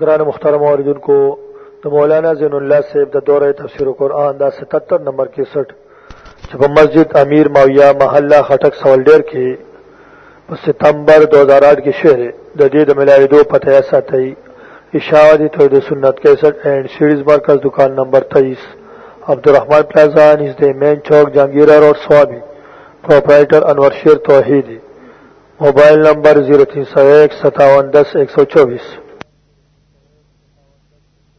گران مخترم آردن کو د مولانا زین الله صاحب د دوره تفسیر قرآن دا 77 نمبر 61 چې په مسجد امیر ماویا محله خټک سوالډیر کې په ستمبر 2008 کې شعر د دې د ملاویدو پته یا ساتي اشاعتی توحید سنت 61 اینڈ سیریز مرکز دکان نمبر 23 عبدالرحمن پلازا نږدې مین چوک جهانگیرا روډ سوابي پرپرایټر انور شیر توحیدی موبایل نمبر 03015710124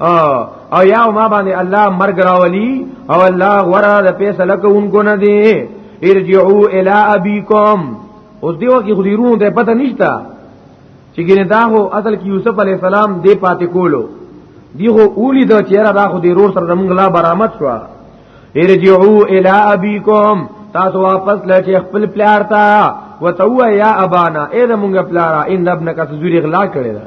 او یا ما باندې الله مرګ راولي او الله غره د فیصله کوونکو نه دی ارجعوا الى ابيكم اوس دیو کې خدیرونو ته پته نشتا چې ګینه دا هو اصل کې یوسف علی السلام دی پاتې کولو دی هو اولی دا چیرې دا خو دی رور سره موږ لا برامت شو ارجعوا الى ابيكم تاسو واپس لټي خپل پلار ته وتو یا ابانا اې د مونږ پلارا ان ابنک سوزوري اغلا کړی دا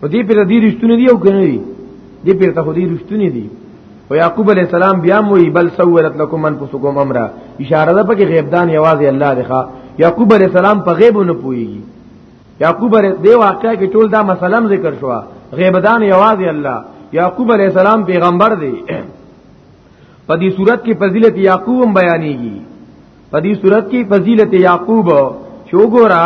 په دې پر دې رښتونه دی او کنه دی دې پر ته دې رښتونه دی او یعقوب علی السلام بیا مو بل سولت لكم انفسكم امرا اشاره ده پکې غیب دان یوازې الله دی ښا یعقوب علی السلام په غیب نه پويږي یعقوب علی دې واقعې کې ټول دا مسلم ذکر شو غیب دان یوازې الله یعقوب علی السلام پیغمبر دی په دې صورت کې فضیلت یعقوب بیانېږي په دې صورت کې فضیلت یعقوب چوغورا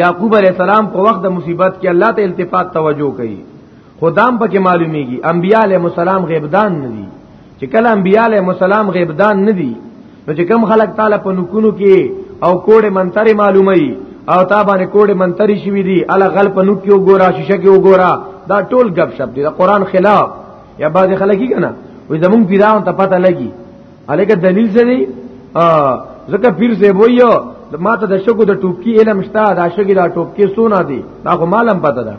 یعقوب علی السلام په وخت د مصیبت کې الله ته التفات توجه کوي خدام پکې معلومیږي انبیاء علیهم السلام غیبدان نه دي چې کله انبیاء علیهم السلام غیبدان نه دي نو چې کم خلک تعالی په نکونو کې او کوډه منتره معلومي او تا باندې کوډه منتري شوی دي ال غل په نوک کې وګورا شیشه کې وګورا دا ټول غب شپ دي دا قران خلاف یا بعض خلک کیږي نه وې زمونږ پیران ته پته لګي الګ دلیل څه دی زکه پیر زه وایو ما ته د شګو د ټوپکی علم شته دا شګي دا ټوپکی سونه دي دا خو مالم پته ده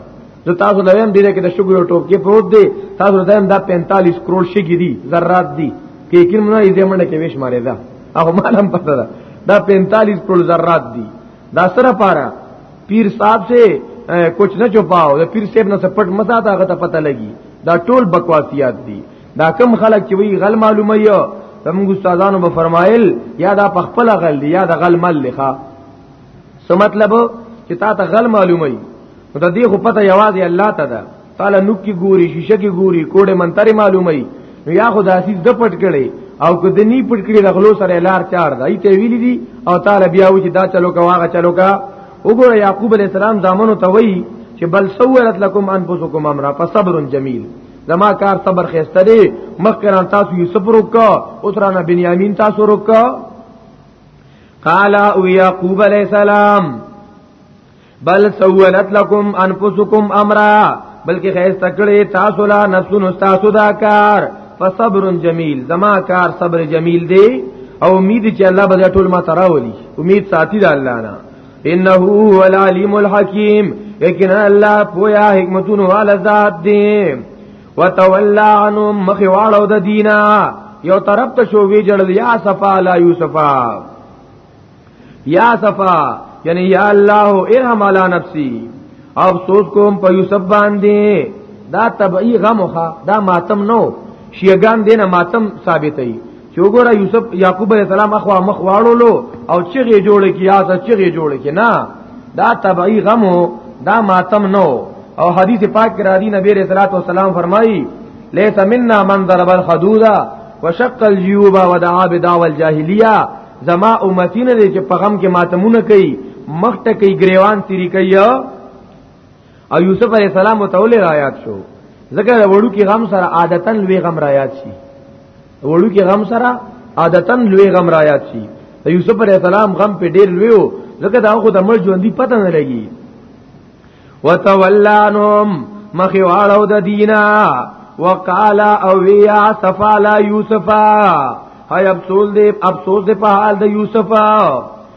زه تاسو لویم دي کې د شګو یو ټوپکی پروت دی تاسو لویم دا 45 کروڑ شګي دي ذرات دي کې کین نه یې زمونه کې ویش مارې ده هغه مالم پته ده دا 45 کروڑ ذرات دي دا سره پاره پیر صاحب سے کچھ نہ چھپاؤ پیر صاحب نہ سپٹ مسا تھا پتہ لگی دا ټول بکواسیات دي دا کم خلک چې وی غل معلومه یو زموږ استادانو به فرمایل یا دا په خپل غل دی یا دا غل مل لخوا سو مطلب چې تا ته غل معلومه ای نو د دې خو پته یوازې الله ته ده تعالی نوک کی ګوري شیشه کی ګوري کوډه منتري معلومه ای نو یا خو داسې د پټ کړي او که د نی پټ کړي د غلو سره لار چار ده ایته ویل دي او تعالی بیا و چې دا چلو کا واغه چلو کا وګوره یعقوب علی السلام دامنو ته وی چې بل سوورت لکم انفسکم امر فصبر جمیل زما کار صبر خسته دی مخکران تاسو یوسف روکا او ترانا بنیامین تاسو روکا قال او یعقوب علیہ السلام بل سولت لكم انفسكم امرا بلکې خیر تکړه تاسو لا نفسون تاسو دا کار فصبر جمیل زما کار صبر جمیل دی او امید چې الله به ټول ما تراولي امید ساتي د الله نه انه هو العلیم الحکیم یقینا الله پویا حکمتون والا ذات دی وتولى عنهم مخواړو د دینا یو طرف ته شو وی جړل یا صفا لا یوسفا یا صفا یعنی یا الله ارحم علی نفسی افسوس کوم په یوسف باندې دا طبعی غم خو دا ماتم نو شیعگان دینه ماتم ثابتې چې وګوره یوسف یعقوب علیہ السلام اخوا مخ واړولو او چغې جوړ کی یا ته چغې جوړ کی نه دا طبعی غم دا ماتم نو او حدیث پاک کرا دی نبی علیہ الصلوۃ والسلام فرمایي ليس منا من ضرب الحدود وشق الجيوب ودعا بدعوى الجاهليه زما امتینه دي چې په غم کې ماتمونه کوي مخته کوي گریوان تیری کوي او یوسف علی السلام متول رايات شو ذکر وړو کې غم سره عادتن لوی غم رايات شي وړو کې غم سره عادتن لوی غم رايات شي یوسف علی السلام غم په ډیر لوی وو ځکه دا خو د مړ ژوندۍ پته نه لګي وتولانهم مخي واړو د دینا وقال او یا صفالا یوسفا هاي افسوس دې افسوس دې په حال د یوسفا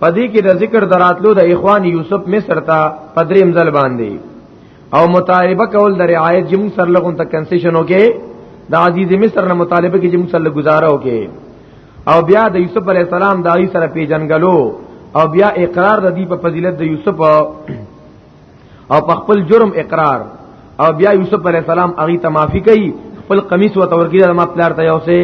پدې کې د ذکر دراتلو د اخوان یوسف مصر ته پدریم ځل باندې او مطالبه کول د رعایت جمع سر لغون ته کنسیشن وکي د عزیز مصر نه مطالبه کې جمع سره گزاره وکي او بیا د یوسف علی السلام د علی سره پیجنګلو او بیا اقرار د دې په فضیلت د یوسف او په خپل جرم اقرار او بیا یوسف علی السلام هغه ته معافي کوي خپل قمیص و تورګیره ما پلار ته یو سه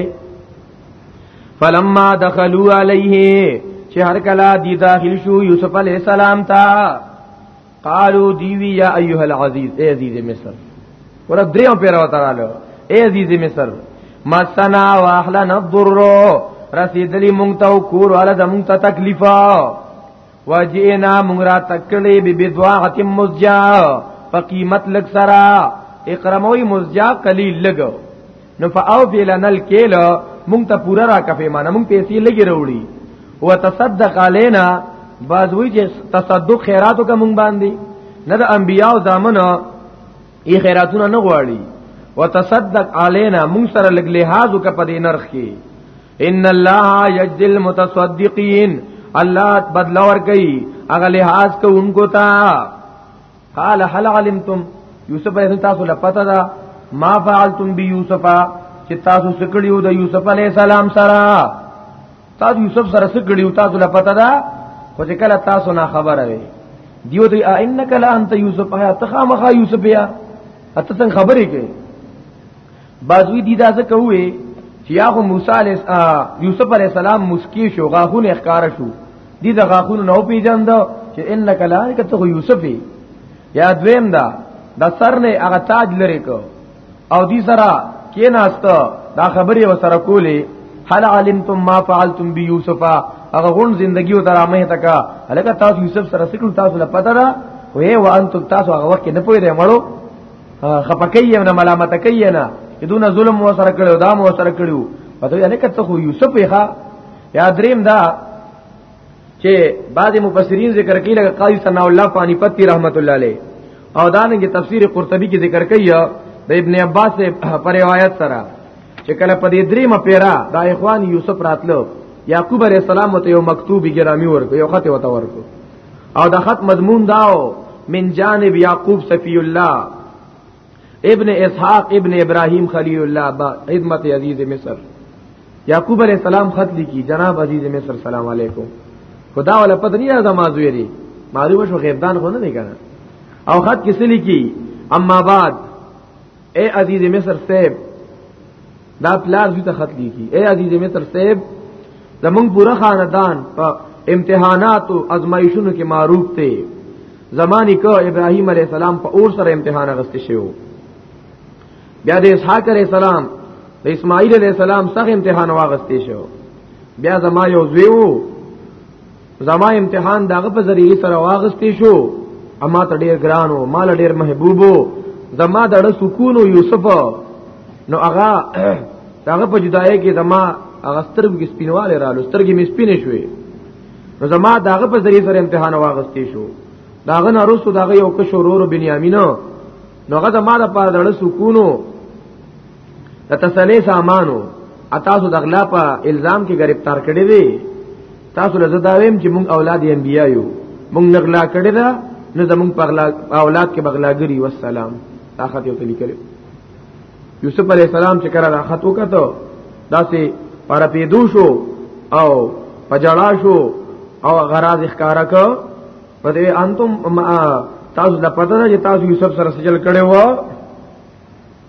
فلما دخلوا عليه چې هر کله دی داخل شو یوسف علی السلام تا قالو دیوی یا ایها العزیز اے عزیز مصر ور دریو پیر وترالو اے عزیز مصر مسنا واحلنا الضر رسیدلی مونږ ته کور ولا د مونږ ته تکلیفا وجئنا موږ را تکلې به بدواعه مزجا په قیمت لګ سرا اکرموی مزجا قلیل لګ نو فاوف لنا الکیل موږ ته پورا را کفې معنی موږ پیسې لګي وروړي وتصدق علينا بعض وی چې تصدق خیراتو کا مونږ باندې نه د انبیاء او زامنو ای خیراتونه نه غواړي وتصدق علينا مونږ سره لګ لحاظو کا په دې نرخ کې ان الله یجزی المتصدقین الله بدل ور کوي هغه لحاظ کوونکو ته قال هل علمتم یوسف علیہ تاسو لپته دا ما فعلتم بی یوسف چې تاسو سکړیو د یوسف علیہ السلام سره تاسو یوسف سره سکړیو تاسو لپته دا خو چې کله تاسو نه خبره وي دیو دی انک لا انت یوسف یا تخامخ یوسف یا اته څنګه خبرې کوي بازوی دی دا ځکه وې چې یا خو موسی علیه یوسف علیه السلام مسکی شو غاخونه ښکارا شو دی دا غاخونه نو پیجن دا چې انک لایک ته یوسف یا دویم دا د سر نه هغه تاج لري کو او دی سره کې ناست دا خبرې وسره کولې هل علمتم ما فعلتم بيوسف هغه غون زندگی او درامه تکا هلکه تاسو یوسف سره سکل تاسو لا پته ده وې وانتم تاسو هغه وخت نه پوهیږئ مړو خپکې نه ملامت کوي نه دونه ظلم مو سره کړو دا مو سره کړو پته یې لکه ته خو یوسف یې ښا یا دریم دا چې بعض مفسرین ذکر کوي لکه قاضي ثنا الله پانی پتی رحمت الله علیه او دا نه تفسیر قرطبی کې ذکر کوي د ابن عباس پر روایت سره چې کله په دې دریمه پیرا دا اخوان یوسف راتلو یعقوب علیہ السلام ته یو مکتوب ګرامی ورکو یو خط وته ورکو او د خط مضمون داو من جانب یعقوب صفی الله ابن اسحاق ابن ابراهیم خلیل الله با خدمت عزیز مصر یعقوب علیہ السلام خط لیکي جناب عزیز مصر سلام علیکم خدا ولا پته نه راځه ما زوی دی معلومه شو غیبدان خو نه دی کنه او خط کې څه لیکي اما بعد اے عزیز مصر صاحب دا پلار زوی ته خط لیکي اے عزیز مصر صاحب زمونږ پورا خاندان په امتحانات او ازمایښونو کې معروف دی زمانی کو ابراهیم علی السلام په اور سره امتحان غست شو بیا د اسحاق علی السلام د اسماعیل علی السلام سره امتحان واغست شو بیا زما یو زویو زما امتحان داغه په ذریعه سره واغستې شو اما ته ډیر ګرانو مال ډیر محبوبو زما دړه سکون او یوسف نو هغه هغه په جدای کې زما هغه سترګو کې سپینواله رالو سترګې مې سپینې شوې نو زما داغه په ذریعه سره امتحان واغستې شو داغه نه رسو داغه یو کشورور بنیامینو نو هغه زما د پاره دړه سکونو د تسلی سامانو اتاسو د اغلا په الزام کې گرفتار کړی دی تاسو له زداویم چې مونږ اولاد انبیا یو مونږ نغلا کړی دا نه زمونږ په اولاد کې بغلاګری والسلام دا خط یو تلی کړی یوسف علی السلام چې کړه دا خط وکړو داسې پر پیدو شو او پجړا شو او غراز اخکارا کو په دې انتم تاسو د پته نه چې تاسو یوسف سره سجل کړي وو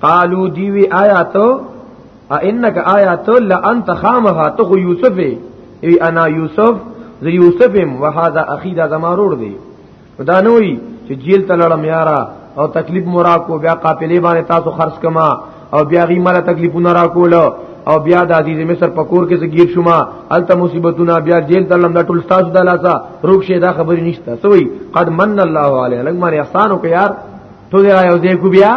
قالو دیوی آیاتو انک آیاتو لانت خامها تو خو یوسف ای انا یوسف زه یوسفم وهذا اخی دا زمارور دی دا نوې چې جیل ته لړم یارا او تکلیف مورا کو بیا قافلې باندې تاسو خرج کما او بیا غي مله تکلیفونه را کول او بیا د عزیز مصر پکور کې زګیر شوما الته مصیبتونه بیا جیل ته لړم دا ټول تاسو د لاسه روک شه دا خبرې نشته سوې قد من الله علیه لګ مری احسان وکړ یار تو دې رايو دې کو بیا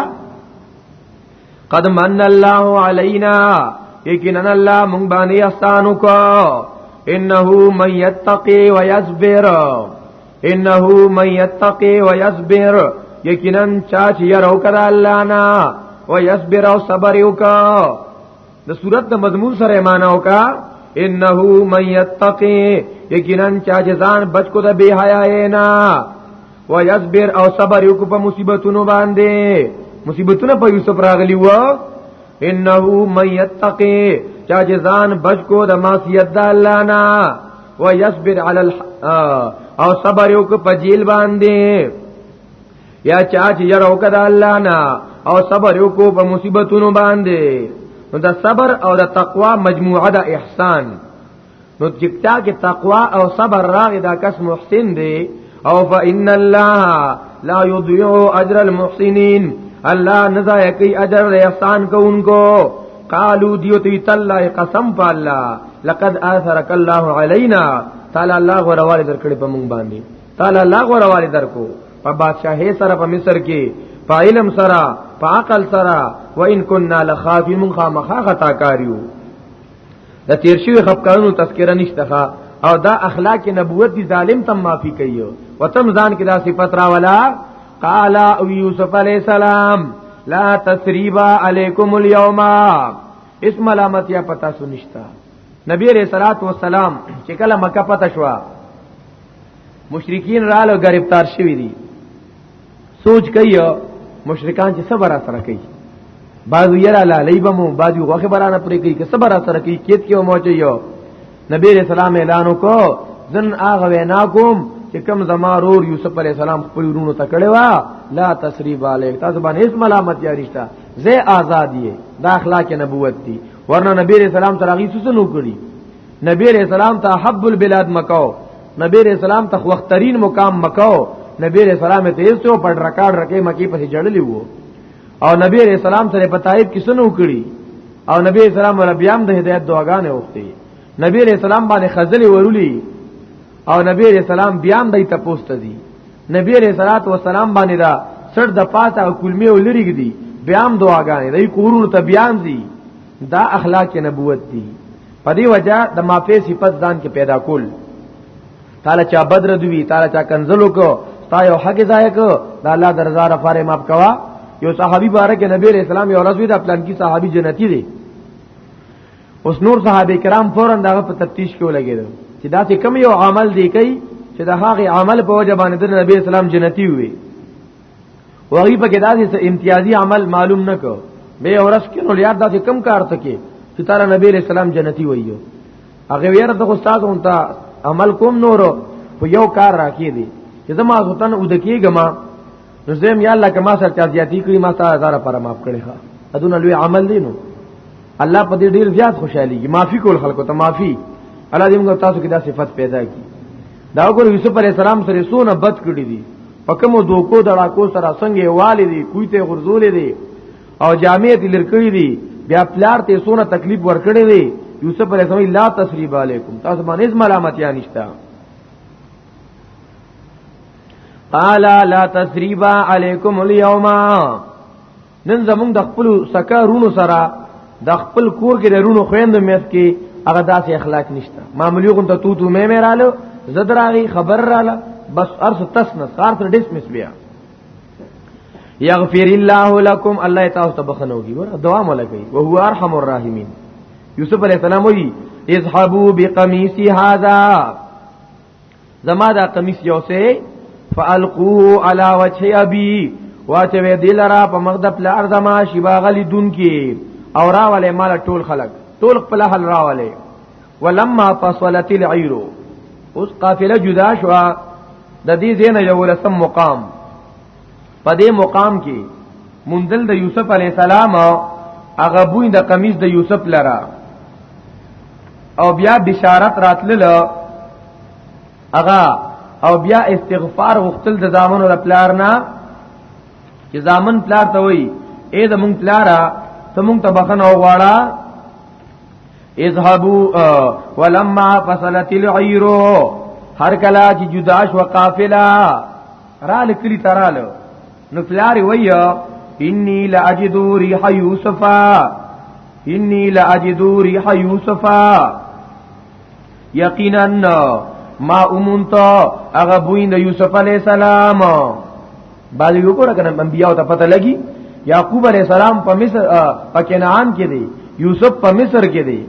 قد من الله علينا یقینا الله مونږ باندې احسان وکړو انه من يتقي ويصبر انه من يتقي ويصبر یقینا چا چې يرو کړه الله نه ويصبر او صبر وکړو د صورت د مضمون سره معنا وکا انه من يتقي یقینا چا جزان بچ کو د بی حیا نه و یصبر او صبر یو په مصیبتونو باندې مصیبتونه په یوسف راغلی و انه من یتقی چا جزان بچ کو د معصیت د الله نه و یصبر علی الح... او صبر یو په جیل باندې یا چا چې یره وکړه د الله نه او صبر یو کو په مصیبتونو باندې نو د صبر او د تقوا مجموعه د احسان نو جپتا کې تقوا او صبر راغی دا کس محسن دی او فإن الله لا يضيع اجر المحسنين الله نزا کوي اجر د احسان کوونکو قالو دیو تی تالله قسم په الله لقد آثرك الله علينا تعالی الله غرواله درکړي په مونږ باندې تعالی الله غرواله درکو په بادشاہي سره په مصر کې په علم سره په عقل سره وان كنا لخافي مخامخه خطا کاریو د تیر شوی خفقانو تذکرہ نشته او دا اخلاق نبوت دی ظالم تم معافی کوي وتم ځان کې دا صفت را ولا قال او یوسف علی السلام لا تسریبا علیکم اليوم اس ملامت یا پتا سنشتا نبی علیہ الصلات والسلام چې کله مکه پتا شو مشرکین رالو گرفتار شوی دي سوچ کوي مشرکان چې صبر سره کوي بعضو یرا لالی بمو بعضو غوخه برانه پرې کوي که صبر سره کوي کېت کې مو چيو نبی رسول الله اعلان وکړو زن اغه وینا کوم چې کم زما رور یوسف علی السلام خپل ورونو ته کړي وا لا تسریب علیک تاسو باندې هیڅ ملامت یا رښتا زه آزاد یې دا اخلاق نبوت دی ورنه نبی رسول الله تراغي سوسنو کړی نبی رسول الله ته حب البلاد مکاو نبی رسول سلام ته وخترین مقام مکو نبی رسول سلام ته یې څو پړ رکاډ رکې مکی په جړلې وو او نبی رسول سلام سره په تایب کې سنو کړی او نبی رسول سلام ور بیام د هدایت دعاګانې وکړي نبی رسول سلام باندې خزلې ورولي او نبی رسول سلام بیام دای ته پوسټ دي نبی رسول سلام باندې دا سر د پاته او کلمې ولریګ دي بیام دعاګانې دای کورونو ته بیان دي دا اخلاق نبوت دي په دې وجہ د مافې صفت ځان کې پیدا کول تعالی چا بدر دوی تعالی چا کنزلو کو تا یو حق ځای کو دا الله درزار فارې ماف کوا یو صحابي بارک نبی رسول الله یو ورځ وی دا پلان کې صحابي جنتی دی اوس نور صحابه کرام فورا دغه په تفتیش کې ولګیدل چې دا څه کم یو عمل دی کوي چې د هغه عمل په وجه باندې د نبی اسلام جنتی وي وغي په کې داسې امتیازي عمل معلوم نه کو به اورس کې نو یاد داسې کم کار تکي چې تعالی نبی علیہ السلام جنتی وایو هغه ویره د استاد اونتا عمل کوم نورو په یو کار راکې دي چې زما غتن او دکیګم نو زم یا الله کما سره چا زیاتی کړی ما تا هزار پر معاف کړی ها ادونه لوی عمل دی نو الله په دې ډیر زیات خوشحالي معافي کول خلکو ته معافي الله دې موږ تاسو کې دا صفت پیدا کړي دا وګوره یوسف علی السلام سره سونه بد کړی دي په کوم دوکو دړاکو سره څنګه والي دي کوی ته غرزولې دي او جامع دي لرکړي دي بیا پلار ته سونه تکلیف ورکړي دي یوسف علی السلام لا تسریب علیکم تاسو باندې ملامت یا نشتا قال لا تسریب علیکم اليوم نن زمونږ د خپل سکا رونو سره د خپل کور کې د رونو خويند میت کې هغه داسې اخلاق نشته معمولی غون ته تو تو مې مې رالو زدراغي خبر رااله بس ارس تسنس کار تر ډیسمس بیا یغفر الله لكم الله تعالی ته بخنوږي ور دوام ولګي او هو ارحم الراحمین یوسف علی السلام وی اذهبوا بقمیص هذا زما دا قمیص یو سه فالقوه علی وجه ابي واچوي دلرا په مغد پل ارض ما شبا غلی دن کی او راوله مال ټول خلق ټول خپل حل راوله ولما فصلت العير اوس قافله جدا شو د دې زین یو لسم مقام په دې مقام کې مندل د یوسف علی السلام هغه بوی د قمیص د یوسف لرا او بیا بشارت راتلل هغه او بیا استغفار وختل د زامنو د پلار نه چې زامن پلار ته وای اے د مونږ پلارا ته مونږ ته بخنه وغواړه اذهبوا ولما فصلت العير هر کلا چې جدا شو قافله را لکلی ترالو نو پلار ویا انی لاجد ریح یوسف انی لاجد ریح یوسف یقینا ما امونت هغه بوین د یوسف علی السلام باز یو کو کنه انبیاء ته پته لګی یعقوب علی السلام په مصر په کنعان کې دی یوسف په مصر کې دی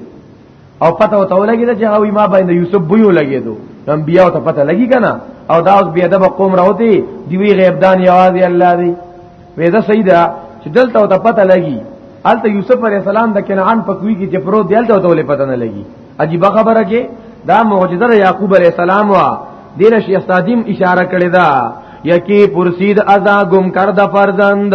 او پته وته ولګی چې هغه ما باندې یوسف بویو لګیدو انبیاء ته پته لګی کنه او دا اوس بیا د قوم راوتی دی وی غیب دان یوازې الله دی وې دا سیدا چې دلته وته پته لګی الته یوسف علی السلام د کنعان په کوی کې چې پرو دلته وته ولې پته نه لګی عجیب خبره کې دا معجزه یعقوب علی السلام وا دیر شیخ صادم اشاره کړی دا یکی پرسید ازا گم کرد فرزند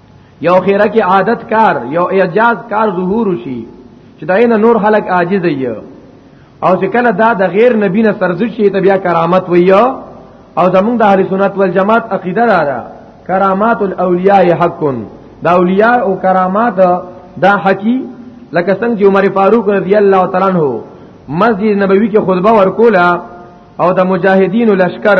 یو خیره کې عادت کار یو اعجاز کار ظهور شي چې دا نه نور خلق عاجز وي او چې کله دا د غیر نبی نه سرزش شي ته بیا کرامت وي او زمونږ د اهل سنت والجماعت عقیده را ده کرامات الاولیاء حق دا اولیاء او کرامات دا حقی لکه څنګه چې عمر فاروق رضی الله تعالی عنہ مسجد نبوي کې خطبه ورکوله او د مجاهدینو لشکر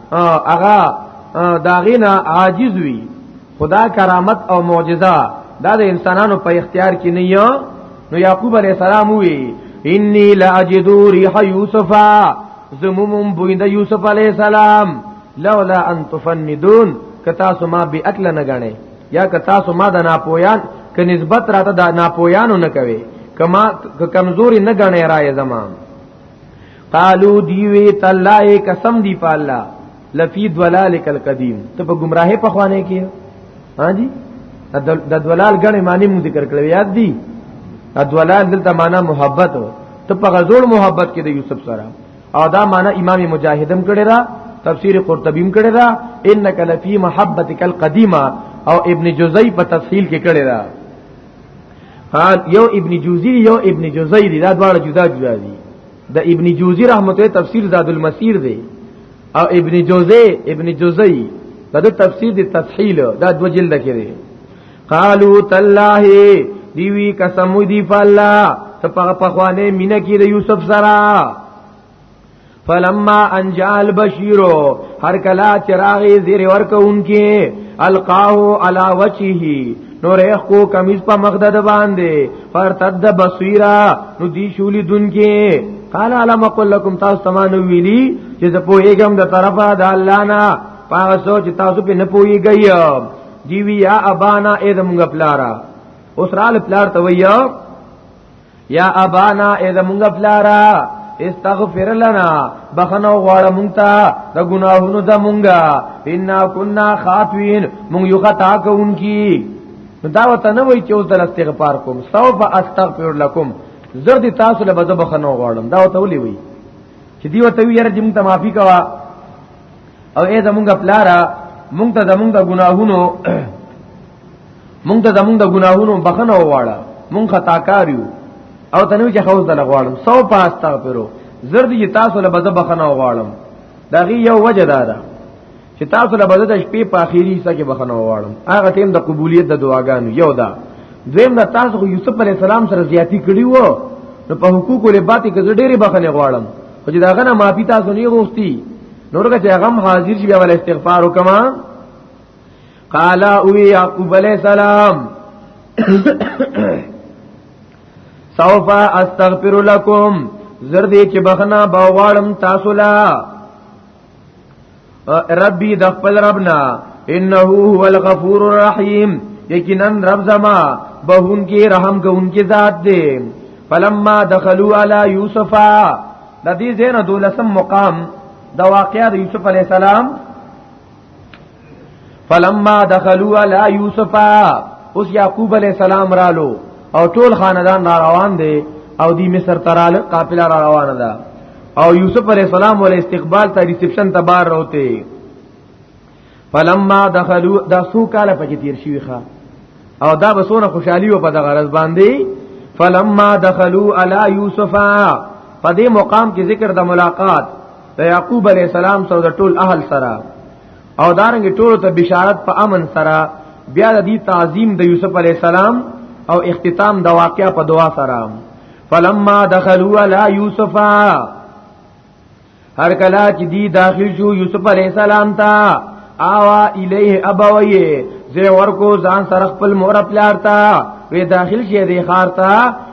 هغه داغینا عاجز وي خدا کرامت او معجزه دا د انسانانو په اختیار کې نه یو نو یعقوب علی السلام وی انی لاجد ریح یوسف زموم بوینده یوسف علی السلام لولا ان تفندون کتا سما بی اکل نه غنه یا کتا سما د ناپویان ک نسبت راته د ناپویانو نه کوي کما کمزوري نه غنه راي زمان قالو دیوی تلای قسم دی په الله لفی دلالک القدیم ته په گمراهی په خوانه کې ها جی د دلال غنې معنی مو ذکر کړو یاد دی دلال دلته معنی محبت ته په غزول محبت کې د یوسف سره او دا معنی امام مجاهدم کړی را تفسیر قرطبی هم کړی را انک لفی محبتک القدیمه او ابن جزئی په تفصیل کې کړی را یو ابن جوزی یو ابن جوزی دا دواړه جدا جدا دي د ابن جوزی رحمت الله تفسیر زاد المسیر دی او ابن جوزی ابن جوزی دا د تفسیر دی تسهیل دا دو جلد کې دی قالو تالله دیوی قسم دی فالله ته په پخوانه مینه کې د یوسف سره فلما انجال بشیرو هر کلا چراغ زیر ورکونکي القاه علی وجهه نور یې خو کمیز په مخ د باندې فرتد بصیرا نو دی شولی دن کې قال علم اقول لكم تاسو تمانو ویلی چې زه پوهیږم د طرفه د الله نه پاغه سوچ تاسو په نه پوهیږئ دی وی یا ابانا اې زمونږ پلارا اوس رال پلار ته ویو یا ابانا اذا مونږ فلارا استغفر لنا بخنو غواړه مونږ ته د ګناهونو د مونږه ان كنا خاطئين مونږ یو خطا کوونکی دا وته نه وای چې اوس د استغفار کوم سوف استغفر لكم زرد تاسو له بده بخنو غواړم دا وته ولي وای چې دی وته وی یره جمع ته معافي کوا او اې زمونږ پلارا مونږ ته زمونږ ګناهونو مونږ ته زمونږ د ګناهونو بخنه وواړه مونږ خطاکار یو او ته نو چې خوځ دل غواړم سو پاس تا پرو زر دې تاسو له بده بخنه وواړم دا غي یو وجه دا ده چې تاسو له بده د شپې په اخیری حصہ کې بخنه وواړم هغه ټیم د قبولیت د دعاګانو یو دا دویم دا تاسو خو یوسف علی السلام سره زیاتی کړی وو نو په حقوق له باتی کې ډېری بخنه غواړم او چې دا غنه معافی تاسو نه غوښتي نورګه چې هغه حاضر شي بیا ول استغفار وکما قال او يعقوب عليه السلام سوف استغفر لكم زردی چې بخنا باوالم تاسو لا ربي د خپل ربنا انه هو الغفور الرحیم یقینا رب زما بهون کې رحم کوونکی ذات دی فلما دخلوا على يوسف د دې زینو دولسم مقام د واقعې د یوسف علی السلام فلما دخلوا على يوسف اوس يعقوب عليه السلام رالو او ټول خاندان را روان دي او دی مصر ترال قافله را روانه ده او یوسف علیہ السلام ول استقبال ته ریسپشن ته بار روته فلما دخلوا دا سو کاله پکې تیر شوی ښا او دا بسونه خوشحالي و په دغه غرض باندې فلما دخلوا علی یوسف په دې مقام کې ذکر د ملاقات د یعقوب علی السلام سره د ټول اهل سره او دارنګ ټول ته بشارت په امن سره بیا د دې تعظیم د یوسف علی السلام او اختتام د واقعیا په دعا سره فلما دخلوا علی یوسف هر کلا چې دی داخل شو یوسف علی السلام ته آوا الیه ابوی زه ورکو ځان سره خپل مور پلار تا وی داخل شه دی خار تا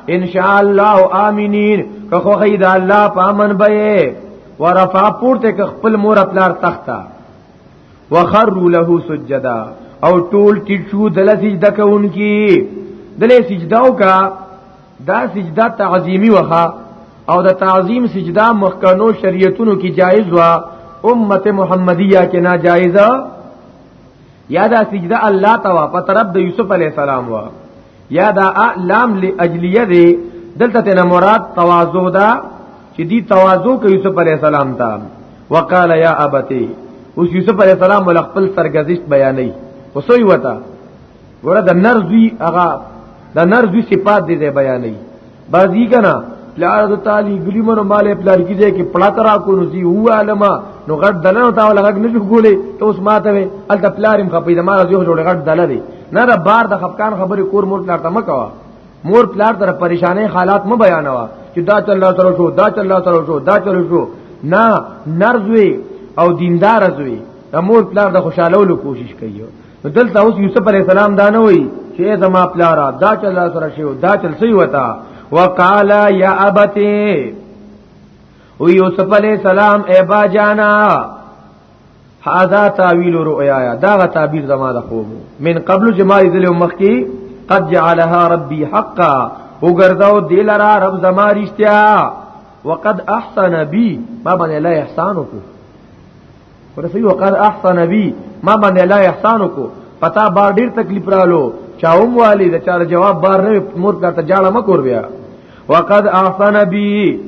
ان شاء الله امینین که خو غید الله پامن به ورفع پورته که خپل مور پلار تختا وخروا له سجدا او ټول ټیټ شو دل سجده کوونکی دل سجده وکا دا سجده تعظیمی وها او د تعظیم سجده مخکنو شریعتونو کې جایز وا امت محمدیه کې ناجایز یا دا سجده الله توا په طرف د یوسف علی السلام وا یا دا لام لاجلیه دی دلته نه مراد تواضع دا چې دی تواضع کوي یوسف علی السلام ته وقال یا ابتی اوس یوسف علی السلام ول خپل سرګزشت بیانې وسوی وتا ګوره د نرزوی هغه د نرزوی صفات دې ځای بیانې بعضی کنا پلار د تعالی ګلی منو مال پلار کی ځای کې پړا ترا کو نو زی هو علما نو غټ دلنو تا ولا غږ نشو کولې ته اوس ماته وې ال د پلارم خپې د مال زیو جوړ غټ دل دی نه دا بار د خفقان خبرې کور مور پلار ته مکوا مور پلار تر پریشانې حالات م بیانوا چې دا چل الله سره شو دا چل الله سره شو دا چل شو نه نرزوی او دیندار زوی د مور پلار د خوشاله ولو کوشش کوي دلته اوس یوسف علی السلام دا نه وای چې زما پلارا دا چې الله سره شیو دا چې سی وتا وقال یا ابتی او یوسف علی السلام ای با جانا هذا تعویل رؤیا دا غ تعبیر زما د خوب من قبل جمال ذل مخکی قد جعلها ربی حقا وګرځاو دلرا رب زما رښتیا وقد احسن بی ما باندې لا احسان وکړو ورسې وقد احسن بي ما باندې الله احسان وکړو پتا بار ډیر تکلیف رالو چاوم والی د چار جواب بار نه مور کا ته جاړه مکور بیا وقد احسن بي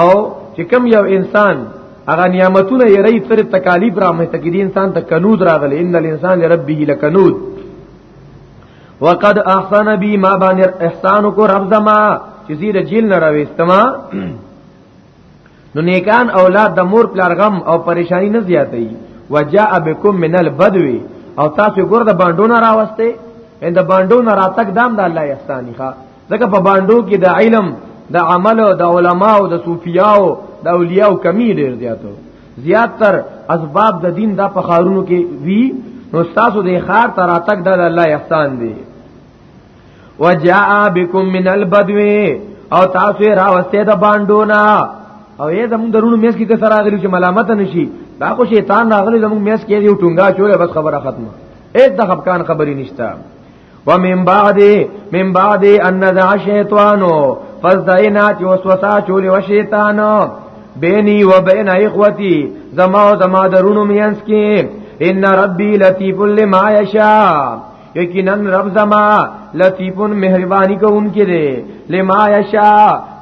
او چې کوم یو انسان هغه نعمتونه یې ری تر تکالیف را مې تکدي انسان ته کنود راغلی ان الانسان لربه لکنود وقد احسن بي ما باندې احسان کو رب زما چې زیر جیل نه راويستما نو نیکان اولاد د مور پلار غم او پریشانی نه زیاتې وجاء بكم من البدو او تاسو ګور د باندو نه راوسته ان د باندو نه راتک دام د الله احسانی ښا ځکه په باندو کې د علم د عمل او د علما او د صوفیاو د اولیاء کمی ډیر زیاتو زیات تر اسباب د دین د پخارونو کې وی نو تاسو د خار تر اتک د الله احسان دی وجاء بكم من البدو او تاسو راوسته د باندونا او یې زموږ درونو میس کې کسر راغلی چې ملامت نشي دا خو شیطان راغلی زموږ میس کې یو ټنګا چوره بس خبره ختمه اې د خپکان خبرې نشته ومن بعد من بعد ان ذا شیطان فزدینا چې وسوسه چولې و شیطان بیني و بین اخوتی زما او زما درونو مینس کې ان ربي لطیف لما یشاء یقینا رب زما لطیفن مهربانی کوونکی دی لما یشا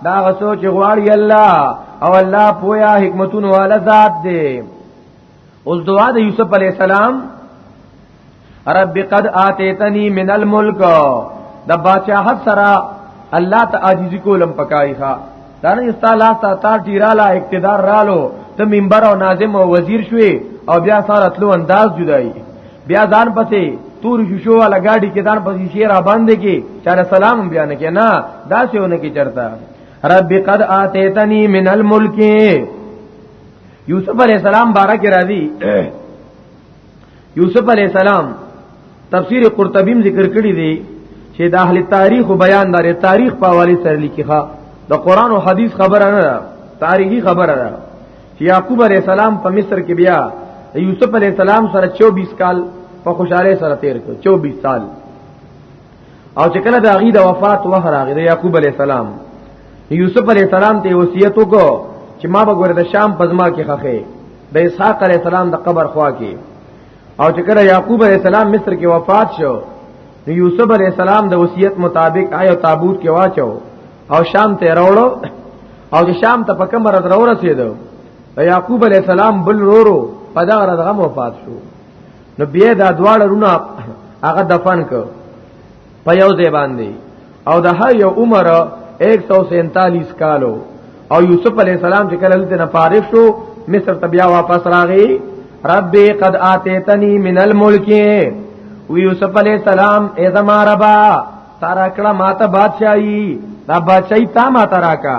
دا غسو چې غواړي الله او الله پویا حکمتون والا ذات دی اوس دعا د یوسف علی السلام رب قد آتیتنی من الملک د بادشاہت سره الله ته عاجزی کولم پکای ښا دا نه ستا لاس ته تا ټیراله اقتدار رالو ته منبر او ناظم او وزیر شوي او بیا سره تلو انداز جدای بیا ځان پته تور شوشو والا گاډي کې ځان پسې شیر باندې کې چاره سلام بیان کې نه دا سهونه کې چرتا رب قد اتیتنی من الملک یوسف علیہ السلام بارک راضی یوسف علی السلام تفسیر قرطبی ذکر کړی دی چې د اهل تاریخ بیان دار تاریخ په حواله سره لیکي ښا د قران او حدیث خبره نه ده تاریخي خبره ده چې یعقوب علی السلام په مصر کې بیا یوسف علی السلام سره 24 کال په خوشاله سره تیر کړ 24 سال او چې کله د هغه د وفات وه راغی د یعقوب علی السلام یوسف علی السلام ته وصیت وکړو چې ما به ګور د شام پزما کې خخه د اسحاق علی السلام د قبر خوا کې او چې کله یعقوب علی السلام مصر کې وفات شو نو یوسف علی السلام د وصیت مطابق آیو تابوت کې واچو او شام ته راوړو او د شام ته په کوم رد راو رسیدو یعقوب علی السلام بل رورو په دا رد غم وفات شو نو بیا دا دواړه رونه هغه دفن ک په یو ځای باندې او د هر یو عمر 147 کالو او یوسف علی السلام چې کله لته نه فارغ شو مصر ته بیا واپس راغی رب قد اتیتنی من الملک وی یوسف علی السلام ای زما ربا تارا کړه ماته بادشاہي دا بادشاہي تا ماته راکا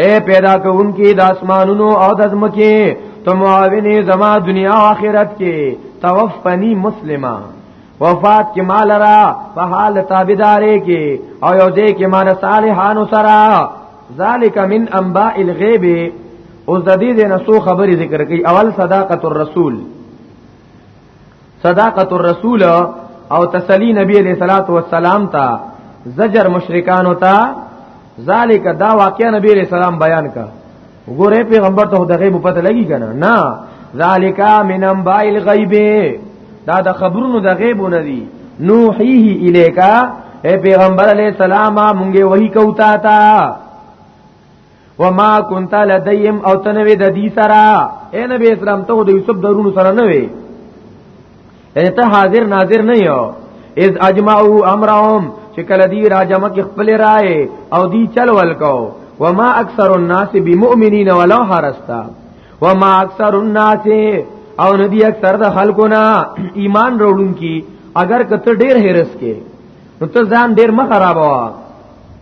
اے پیدا کوونکی د اسمانونو او د ځمکې ته معاونې زما دنیا او آخرت کې توفنی مسلمه وفات کې مال را په حال تابعدارې کې او یو دې کې مال صالحانو سره ذالک من انباء الغیب اوس د دې نه سو خبرې ذکر کړي اول صداقت الرسول صداقت الرسول او تسلی نبی علیہ الصلوۃ والسلام تا زجر مشرکان ہوتا ذالک دا واقعا نبی علیہ السلام بیان کا وګوره پیغمبر ته د غیب پته لګی کنه نه ذالک من انباء الغیب دا د خبرونو د غیبونه دي نوحیه الیکا اے پیغمبر علیہ السلام مونږه وਹੀ کوتا تا وما كنت لديهم او تنوي د دې سره اے نبی اسلام ته د یوسف درونو سره نه وي یعنی ته حاضر ناظر نه یو اذ اجمعوا امرهم چې کله دی راجم کې خپل رائے او دی چل ول کو وما اکثر الناس بمؤمنین ولو حرستا وما اکثر الناس او ندی اکثر د خلکو نه ایمان وروړون کی اگر کته ډیر هرس کې نو ته ځان ډیر مخ خرابوا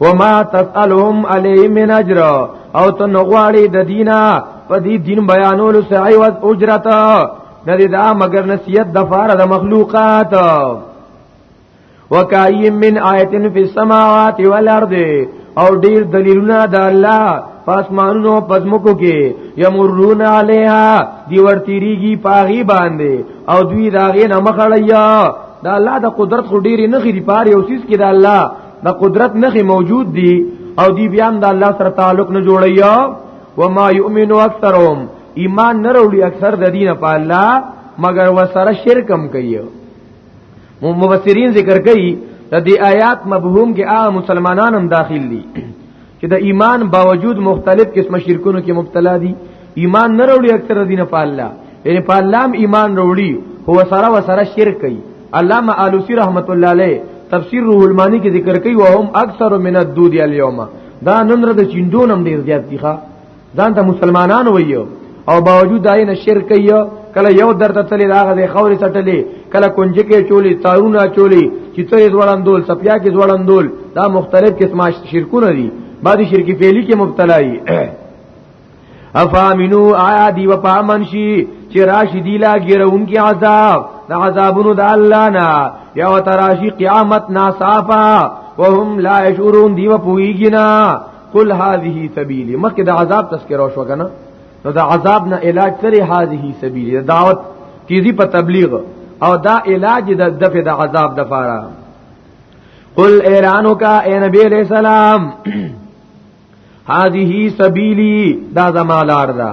وما تسالهم علی من اجر او ته نغواړي د دینه په دې دین بیانولو سعی او اجرت نه دي دا مگر نصیحت د فار د مخلوقات وکایم من آیتن فی السماوات والارض او ډیر دلیلونه د الله پاسمانونو پزمکو کې یمرون علیها دی ورتیریږي پاغي باندې او دوی دا غي نه مخړیا دا الله د قدرت خو ډیره نه خې لپاره او سیس کې دا الله د قدرت نه موجود دي او دی بیا د الله سره تعلق نه جوړیا و ما یؤمنو اکثرهم ایمان نه وروړي اکثر د دینه په الله مگر وسره شرکم کوي مفسرین ذکر کوي د دې آیات مفهوم کې عام مسلمانان هم داخل دي چې د ایمان باوجود مختلف قسم شرکونو کې مبتلا دي ایمان نه وروړي اکثر دینه په الله یعنی په الله ایمان وروړي هو سره و سره شرک کوي علامه علوسی رحمت الله علیه تفسیر روح المانی کې ذکر کوي وهم اکثر من الدود اليوم دا نن را د چیندون هم ډیر زیات دي ښا ځان ته مسلمانان وایو او باوجود دای نه شرک یو کله یو درته تللی داغه د خوري سټلی کله کنجی کې چولی تارونه چولی چې ته ځوړندول سپیا کې ځوړندول دا مختلف قسمه شرکونه دي بعد شرکی فعلی کې مبتلا یي افامنو آیا دی و پامن شي چې راشي دی لا ګرون کې عذاب د عذابونو د الله نه یا تراشی قیامت ناصافا وهم لا یشعرون دی و پویګنا قل هذه سبیلی مخکې د عذاب تذکرہ شو کنه نو د عذاب نه علاج سره هذه سبیلی دعوت کیږي په تبلیغ او دا علاج د دفع د عذاب د فاره قل ایرانو کا اے نبی علیہ السلام هذه سبیلی دا زمالار دا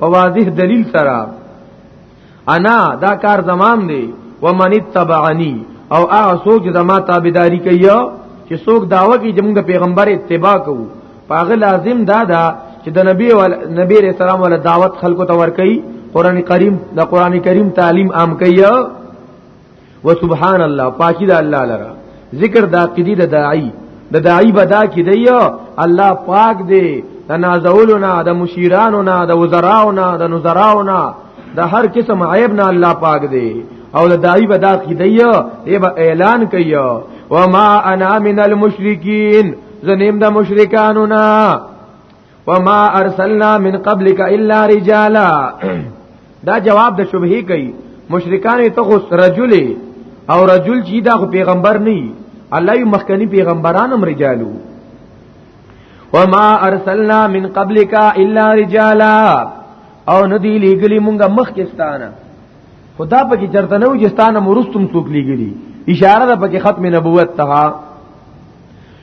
په واضح دلیل سره انا دا کار زمام دی ومن اتبعنی او هغه څوک چې زما تابعداري کوي چې څوک داوا کوي چې موږ د پیغمبر اتباع کوو پاغه لازم دا ده چې د نبی ول نبی رسول الله ول دعوت خلکو ته ور کوي قران کریم د قران کریم تعلیم عام کوي وسبحان الله پاکی د الله لرا ذکر د عقیدی د داعی د داعی بدا کی دی الله پاک دی د نازولنا د مشیرانونا د وزراونا د نظراونا د هر قسم عیب نه الله پاک دی او د داعی بدا کی دی دی به اعلان کوي وما انا من المشرکین زنیم د مشرکانو نه وما ارسلنا من قبلك الا رجالا دا جواب د شبهه کوي مشرکان ته خو رجل او رجل چې دا خو پیغمبر نه الله یو مخکنی پیغمبران هم رجالو وما ارسلنا من قبلك الا رجالا او ندی لګلی مونږه مخکستانه خدا پکې چرته نو جستانه مرستم څوک لګلی اشاره ده پکې ختم نبوت ته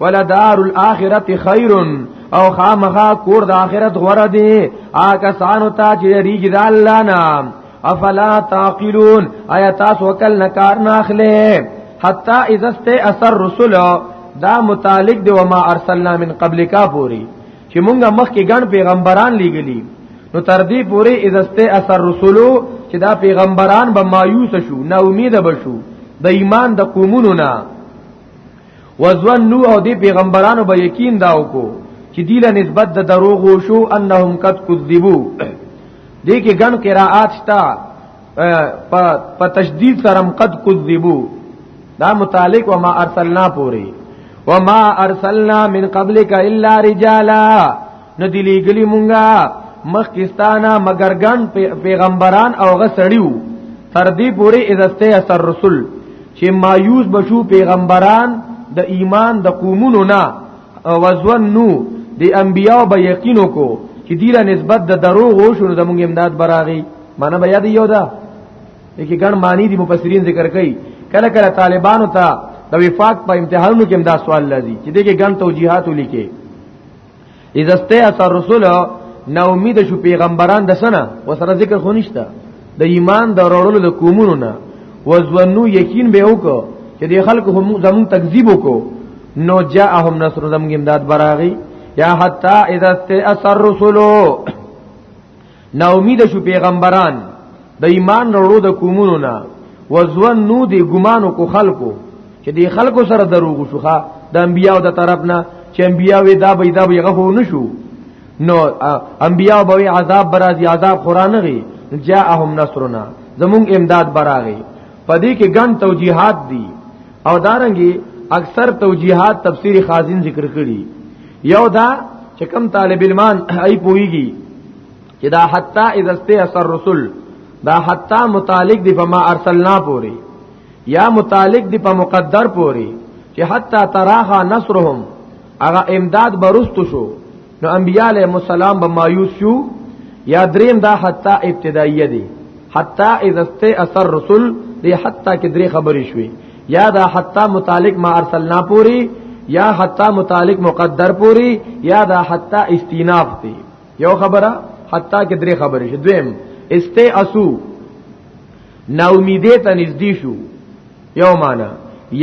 ولدار الاخرت خیر او خامخا کور د اخرت غره دی آکه سانو ته چې ریګ د الله نام افلا تعقلون آیا تاسو وکل نکار ناخله حتا اذا است اثر رسول دا متعلق دی وما ارسلنا من قبلک پوری چې مونږه مخکې ګڼ پیغمبران لیګلی نو تر دې پوری اذا است اثر رسول چې دا پیغمبران به مایوس شو نا امید بشو د ایمان د قومونو نه وزن نو او دی پیغمبرانو به یقین دا وکړو چې دی له نسبت د دروغ شو انهم قد کذبو دې کې ګڼ قراءات شتا په تشدید سره قد کذبو دا متعلق و ما ارسلنا پوری و ما ارسلنا من قبلک الا رجالا نه دی لګلی مونږه مخکستانا مگر ګن پیغمبران او غسړیو تر دې پورې عزت اثر رسول چې مایوس بشو پیغمبران د ایمان د قومونو نه وزنو د انبیاو به یقینو کو چې دیره نسبت د دروغ او شنو د مونږ امداد براغي معنی به یاد یو ده یکي ګڼ معنی دي مفسرین ذکر کوي کله کله طالبانو ته د وفاق په امتحانونو کې امداد سوال لذي چې دغه ګڼ توجیهات ولیکي اذا استيأس الرسل نا امید شو پیغمبران د سنه وسره ذکر خو نشته د ایمان د وروړلو د کومونو نه وزنو یقین به وکړو چې د خلکو هم زمون تکذیب وکړو نو جاءهم نصر زمون امداد براغي یا حتا اذا استيأس الرسل نا امید شو پیغمبران د ایمان وروړو د کومونو نه وزون نو دی ګمانو کو خلکو چې دی خلکو سره دروغ شوخه د انبیاو د طرف نه چې انبیاوی دا به دا به غو نشو نو انبیاو به عذاب برازي عذاب قران غي جاءهم نصرنا زمون امداد براغي پدې کې ګڼ توجیهات دي او دارنګي اکثر توجیهات تفسیر خازن ذکر کړي یو دا چې کم طالب علمان ای پویږي چې دا حتا اذا استيسر رسول دا حتا متعلق دی په ما ارسلنا پوری یا متعلق دی په مقدر پوری چې حتا تراها نصرهم هغه امداد برست شو نو انبیاء علیہ السلام به مایوس شو یا دریم دا حتا ابتدائیه دی حتا اذا استيسر رسول دی حتا کې درې خبرې شوې یا دا حتا متعلق ما ارسلنا پوری یا حتا متعلق مقدر پوری یا دا حتا استیناف تی یو خبره حتا کې درې خبرې شو دویم استه اسو نا امیده ته نږدې شو یو معنا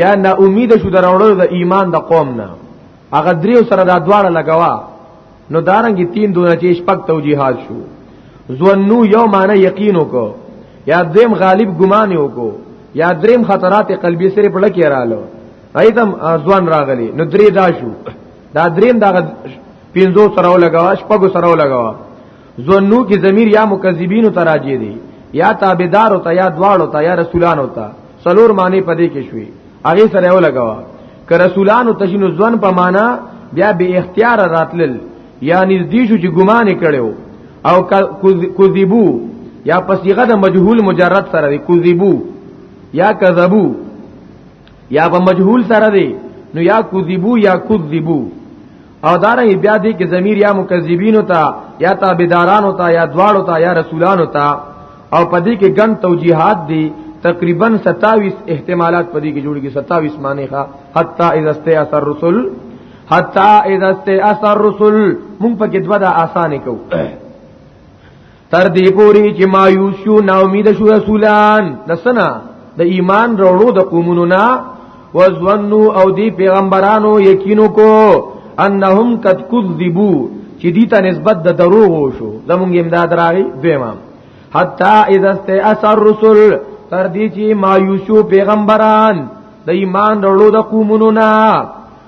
یا نا امید شو دراوړو د ایمان د قوم نه هغه دریو سره دا دواړه لګوا نو دارنګي تین دونه چې شپک توجیهات شو ظنو یو معنی یقین وکړو یا دریم غالب ګمان وکړو یا دریم خطرات قلبی سره په لکه رالو ایتم ځوان راغلی نو درې دا شو دا دریم دا پینزو سره لګوا شپګو سره لګوا ظنو کې ضمیر یا مکذبین تراجی دی یا تابعدار او تا یا دواړو تا یا رسولان او تا سلور معنی پدې کې شوي هغه سره یو لګوا ک رسولان او تشینو ځوان په معنا بیا به اختیار راتلل یا نږدې شو چې ګمان کړو او کذبو یا پسیغه د مجهول مجرد سره دی کذبو یا کذبو یا په مجهول سره دی نو یا کذبو یا کذبو او داره بیا دی کې ضمیر یا مکذبین ہوتا یا تابعداران ہوتا یا دوال ہوتا یا رسولان ہوتا او پدې کې ګن توجیهات دی تقریبا 27 احتمالات پدې کې جوړ کې 27 معنی ښا حتا اذا استياس الرسل حتا اذا استياس الرسل مونږ په کې دوا د اسانه کو تر دې پوری چې مایوس شو نا امید شو رسولان دسنا د ایمان وروړو د قومونو نا وزنو او دی پیغمبرانو یقینو کو انهم قد کذبوا چې دې ته نسبت د دروغ شو زمونږ امداد راغی دیمه حتا اذا است اثر رسول تر دې چې مایوسو پیغمبران د ایمان وروړو د قومونو نه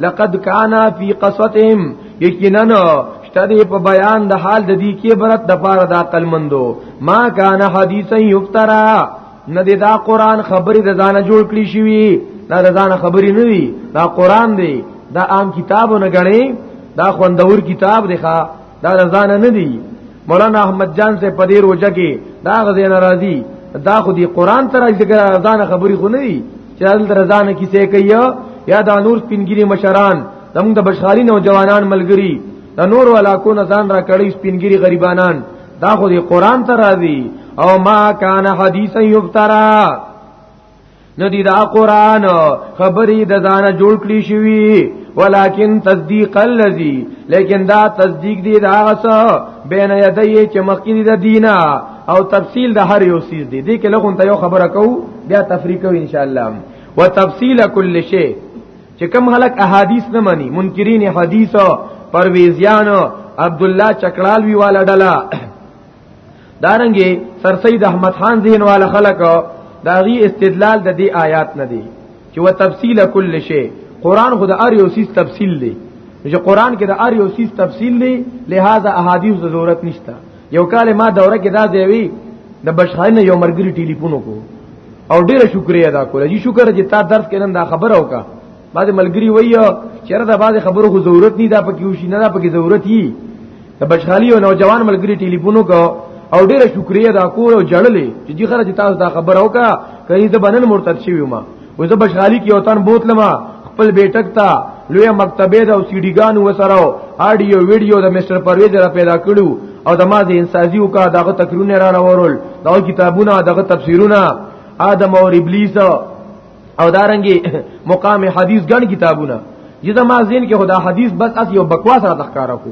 لقد کان فی قصتهم یقینا شته په بیان د حال د دې کې برت د پاره د عقل مندو ما کان حدیثا یفترا نه دی دا قران خبرې د ځانه جوړ کړی شوی دا د ځانه خبرې نه دی دا قران دی دا عام کتابو نه غړي دا خوندور کتاب دی ښا دا د ځانه نه دی مولانا احمد جان سے پدې روزه کې دا غزه ناراضي دا خو دی قران تر ځګه ځانه خبرې خو نه دی چې دل درزان کیسه کوي یا د نور سپینګری مشران زموږ د بشخالي نوجوانان ملګری د نور علاقو نه ځان را کړی سپینګری غریبانان دا خو د قران ته راځي او ما کان حدیث یفترا ندی دا قران خبرې د ځان جوړ کړی شوی ولكن تصدیق الذی لیکن دا تصدیق دی دا غسه بین یدی چې مخکې د دینه او تفصیل د هر یو سیز دی دې کې لغون ته یو خبره کو بیا تفریق کو ان شاء الله وتفصیل کل شی چې کوم خلک احادیث نه مانی منکرین حدیث پرویزیان عبد الله چکړالوی والا ډلا دارنګي سر سید احمد خان ذهن والا خلک داغي استدلال د دې آیات نه دی چې وتفصیل کل شی قران خود ار یو سیس تفصیل دی چې قران کې د ار یو سیس تفصیل دی لہذا احادیث ضرورت نشته یو کال ما دوره کې دا دی وی د بشخاین یو مرګری ټلیفون وکړو او ډیره شکریا ادا کوله جی شکر چې تا درس کې نن دا خبره وکا بعد ملګری وای چیرې دا بعد خبرو خو ضرورت نه دا پکې وشي نه دا پکې ضرورت یي د بشخالی یو نوجوان ملګری ټلیفون وکړو او ډیره شکریا ادا کوله او جړلې چې جی خره چې تاسو دا خبره وکا کله دې بنن مرتد شي ما وې زه بشغالي کې وطن بوتلما خپل بیٹک تا لوی مکتبه دا او سیډی ګان وسره اډیو ویډیو د مستر پرویز را پیدا کړو او د ما ذهن سازي وکا دغه تکرونه را راورول دا کتابونه دغه تفسیرونه آدم او ابلیس او دارنګي مقام حدیث ګڼ کتابونه یزه ما ذهن کې خدا حدیث بس اس یو بکواس را تخکارا کو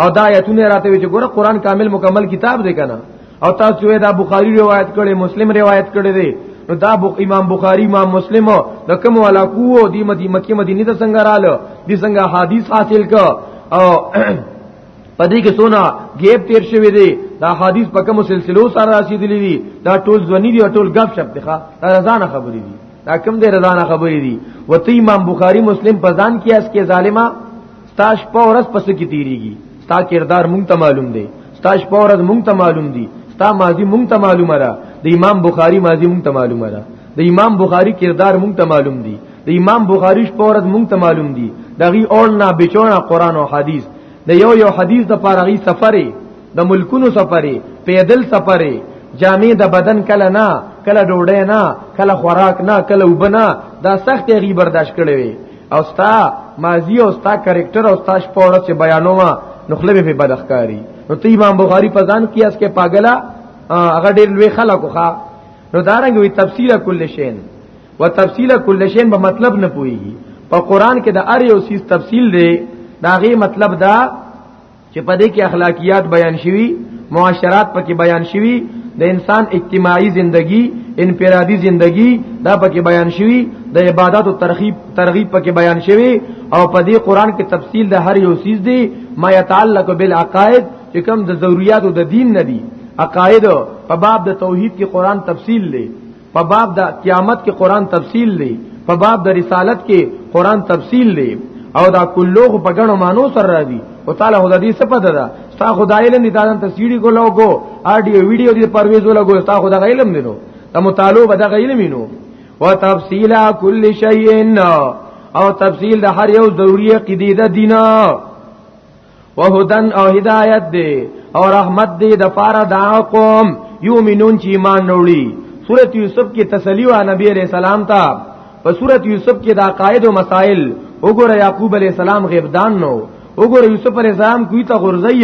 او دا آیتونه راته وی چې ګوره قران کامل مکمل کتاب دی کنه او تاسو یې دا بخاری روایت کړي مسلم روایت کړي دی نو دا امام بخاری امام مسلم د کوم ولا کو دی مدی مکی مدینه ته څنګه رااله دی څنګه حدیث حاصل ک او پدې کې سونا غیب تیر شوی دی دا حدیث په کوم سلسلو سره رسیدلی دی دا ټول ځونی دی ټول غب شپ دی ښا رضانه خبرې دی دا کوم دې رضانه خبرې دي وته امام بخاری مسلم په ځان کې اس کې ظالما تاش په ورځ پس کې تیریږي تا کردار مونږ ته معلوم دی تاش په ورځ مونږ ته معلوم دی تا ماضی مونږ ته معلومه را د امام بخاری ماضی مونږ ته معلومه را د امام بخاری کردار مونږ ته معلوم دی د امام بخاری په ورځ مونږ ته معلوم دی دغه اول نه بچونه قران او حدیث د یو یو حدیث د پاره غي سفرې د ملکونو سفرې پیدل سفرې جامې د بدن کله نه کله ډوډۍ نه کله خوراک نه کله وبنا دا سخت غي برداشت کړي وي او ستا ماضی او ستا کریکٹر او ستا شپوره چې بیانوما نو خلبه په بدخکاری نو تی امام بخاری په ځان کې اس کې پاګلا هغه ډېر لوی خلکو ښا نو دارنګ وی تفصیل کل شین و تفصیل کل شین به مطلب نه پوي په قران کې د ار یو سیس تفصیل دی داغه مطلب دا چې په دې کې اخلاقیات بیان شوي معاشرات پکې بیان شوي د انسان اجتماعي زندگی انفرادي زندگی دا پکې بیان شوی د عبادت او ترغیب ترغیب پکې بیان شوی او په دې قران کې تفصیل د هر یو چیز دی ما يتعلق بالعقائد چې کوم د ضرورت د دین نه دی عقاید په باب د توحید کې قران تفصیل لري په باب د قیامت کې قران تفصیل دی په باب د رسالت کې قران تفصیل دی او دا کلوغ په غنو مانو سره راځي او تعالی خدای دې څه پته ده ستا خدای علم دې تاسو ته سیډي کو لوګو اډیو ویډیو دې پرويزو لګو ستا خدای علم دې نو ته مطالعه به دغه علم نو وتفصيل كل شيء او تفصيل د هر یو ضروري قیدی د دینه وهدن او هدایت دی او رحمت دی د پاره دا قوم یومنون چې ایمان وروړي سورۃ یوسف کې تسلی و نبی علیہ السلام ته په سورۃ یوسف کې دا قائد او مسائل وګوره یعقوب علیہ السلام غیبدان نو وګوره یوسف علیہ السلام کوی ته غرزی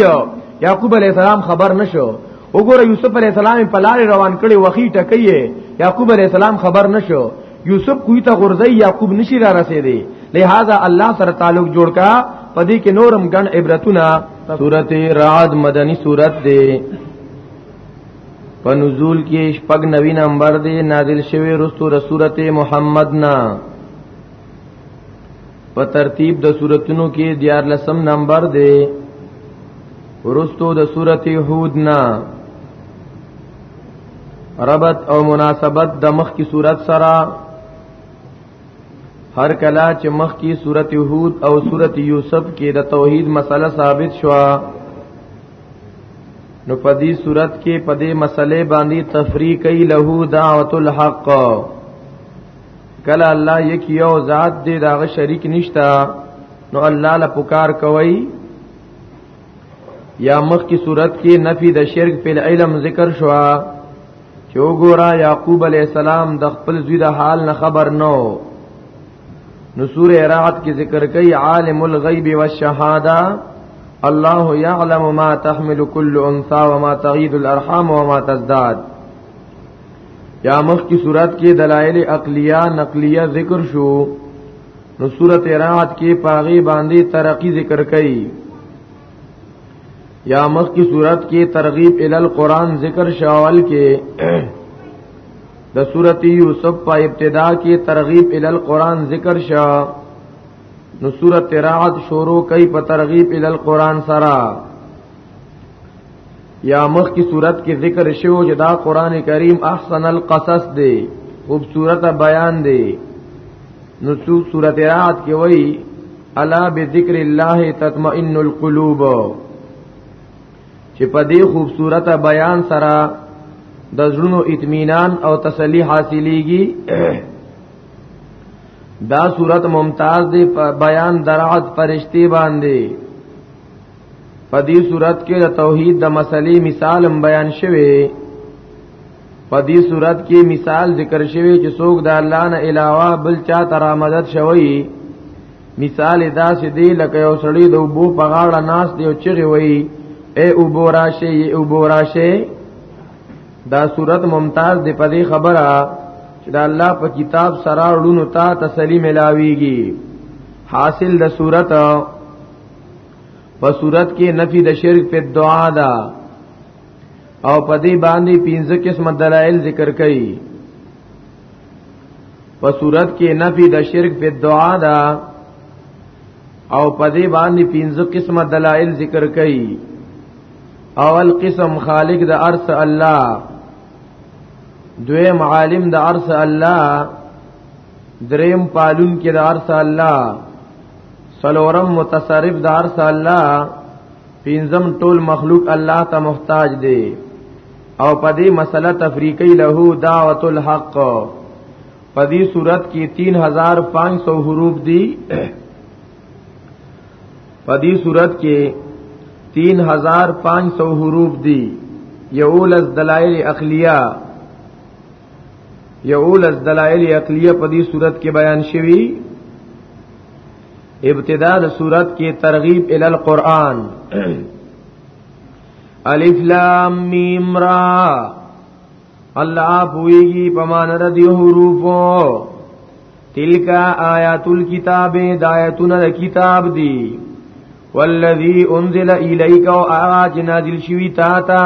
یعقوب علیہ السلام خبر نشو وګوره یوسف علیہ السلام په لار روان کړي وخی ټکیه یعقوب علیہ السلام خبر نشو یوسف کوی ته غرزی یعقوب نشی را رسیدي لہذا الله سره تعلق جوړ کا پدې کې نورم ګڼ عبرتونه سورته رعد مدنی سورته ده په نزول کې شپږ نوی نمبر دی نازل شوی رستو رسورت محمد نا په ترتیب د سورتونو کې دیار لسم نمبر دی ورستو د سورت هود نا ربط او مناسبت د مخ کی صورت سره هر کلا چې مخ کی صورت یهود او صورت یوسف کې د توحید مسله ثابت شوه نو په دې صورت کې په دې مسلې باندې تفریق ای له دعوت الحق کله الله یک یو ذات دې داغه شریک نشتا نو الله له پکار کوي یا مخ کی صورت کې نفی د شرک په علم ذکر شو چې وګورا یعقوب علی السلام د خپل زوی د حال نه خبر نو نو سوره رات کې ذکر کوي عالم الغیب والشهاده الله يعلم ما تحمل كل انثى وما تغيد الارحام وما تزداد یا مخ کی صورت کې دلایل عقلیه نقلیه ذکر شو نو صورت رات کې پاغي باندې ترقی ذکر کړي یا مخ کی صورت کې ترغیب ال القران ذکر شاول کې د صورت یوسف په ابتدا کې ترغیب ال القران ذکر شا نو صورت رات شروع کوي په ترغیب ال القران سره یا مخ کی صورت کې ذکر شوو چې دا قران کریم احسن القصص دی خوبصورت بیان دی نو څو صورت رات کې وای الا بذکر الله تطمئن القلوب چې په دې خوبصورت بیان سره د زړونو اطمینان او تسلی حاصلېږي دا صورت ممتاز دی په بیان درعت فرشتي باندې په دې صورت کې د توحید د مسلې مثال هم بیان شوی په دې صورت کې مثال ذکر شوی چې څوک د الله نه علاوه بل چا تر مدد شوی مثال دا سې دی لکه یو سړی د وبو په غاړه ناس دی او چغي وای اے وبو راشه ای وبو راشه دا صورت ممتاز دی په دې خبره چې د الله په کتاب سره ړونو ته تسلیم لاویږي حاصل د صورت په صورت کې نفي د شرک په دعا ده او په دې باندې پنځه قسم دلایل ذکر کړي په صورت کې نفي د شرک په دعا ده او په دې باندې پنځه قسم دلایل ذکر کړي اول قسم خالق د ارث الله دویم عالم د ارث الله دریم پالون کې د ارث الله سلورم متصرف دار سا الله پینزم ټول مخلوق الله ته محتاج دی او په دې مسله تفریقی له دعوت الحق په دې صورت کې 3500 حروف دي په دې صورت کې 3500 حروف دي یولز دلائل عقلیه یولس دلائل عقلیه په دې صورت کې بیان شوی ابتدا د صورت کې ترغیب ال القرآن الف لام میم را الله پویږي په مان د دې حروفو تلک آیات الكتاب دایتونه د کتاب دی والذی انزل الیک او آج نازل شوی تا تا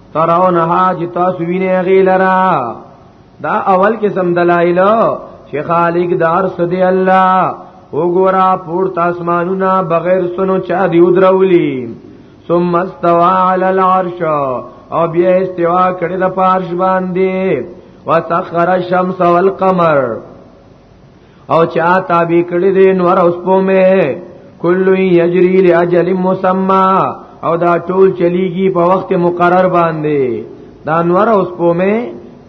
تراون حاج تاسو وینې غیلرا دا اول قسم دلایل چې خالق دار سدی الله وګورا پور تاسمانونه بغیر سنو چا دی ودرولی ثم استوى على العرش او بیا استوا کړی د پارش باندې وسخر الشمس والقمر او چا تابع کړی دی نور اوس په مه کل یجری لاجل مسمى او دا ټول چلیږي په وخت مقرر باندې دا نور اوس په مه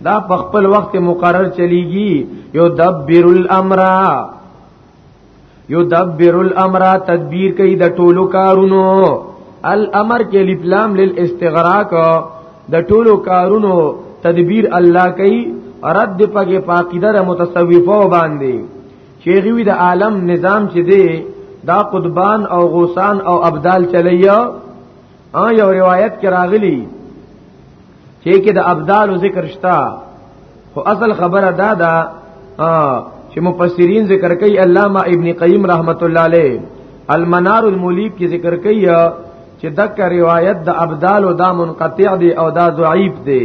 دا په خپل وخت مقرر چلیږي یو دبر الامر یدبر الامر تدبیر کوي د ټولو کارونو الامر کې الف لام للاستغراق د ټولو کارونو تدبیر الله کوي رد پګه پاقیده د متصوفو باندې چیغي وی د عالم نظام چې دی دا قطبان او غوسان او ابدال چلیا ا یو روایت کې راغلی چې کې د ابدال ذکر شتا خو اصل خبره دا ده چې مفسرین ذکر کوي علامه ابن قیم رحمت الله علیه المنار الملیب کې ذکر کوي چې دک روایت د ابدال او دا منقطع دی او دا ضعیف دی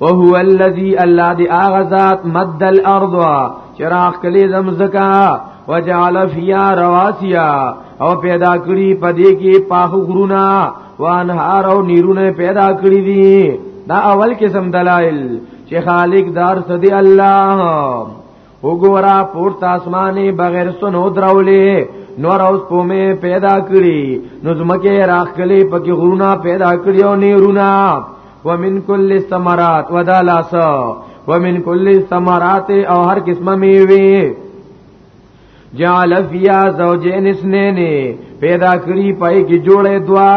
وهو الذي الله دی اغذات مد الارض چراغ کلی زمزکا وجعل فيها رواسيا او پیدا کړی پدې کې پاخ غرونا وانهار او نیرونه پیدا کړی دي دا اول قسم دلائل چې خالق دار سدي الله وګورا پورته اسمانه بغیر سنو درولې نور اوس پومه پیدا کړی نو زمکه راخلې پکې غرونه پیدا کړی او نیرونه ومن کل الثمرات ودالاس ومن کل الثمرات او هر قسمه میوه جعل فیا زوجین اسنین پیدا کړی پای کې جوړه دوا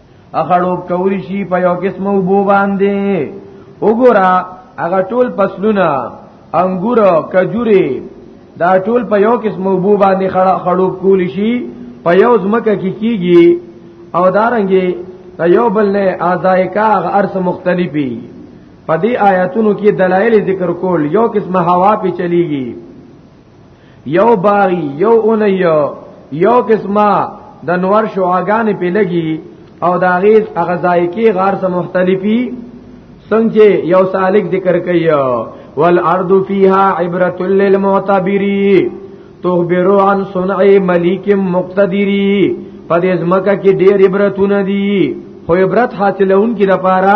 اخړو کولی شي په یو قسم وبو باندې وګوره هغه ټول فصلونه انګور کجوري دا ټول په یو قسم وبو باندې خړا خړو کولی شي په یو ځمکه کې کیږي او دارنګي دا یو بل نه اعضای کا ارس مختلفي په دې آیاتونو کې دلایل ذکر کول یو قسم هوا په چلیږي یو باغی یو اونیو یو قسمه د نور شعاګانې په لګي او دا غیز هغه ذایقي غار سره مختلفي څنګه یو سالک ذکر کوي والارض فیها عبرۃ للمعتبری تخبر عن صنع ملک مقتدری پدې ځمکه کې ډېر عبرتونه دي خو عبرت حاصلون کې لپاره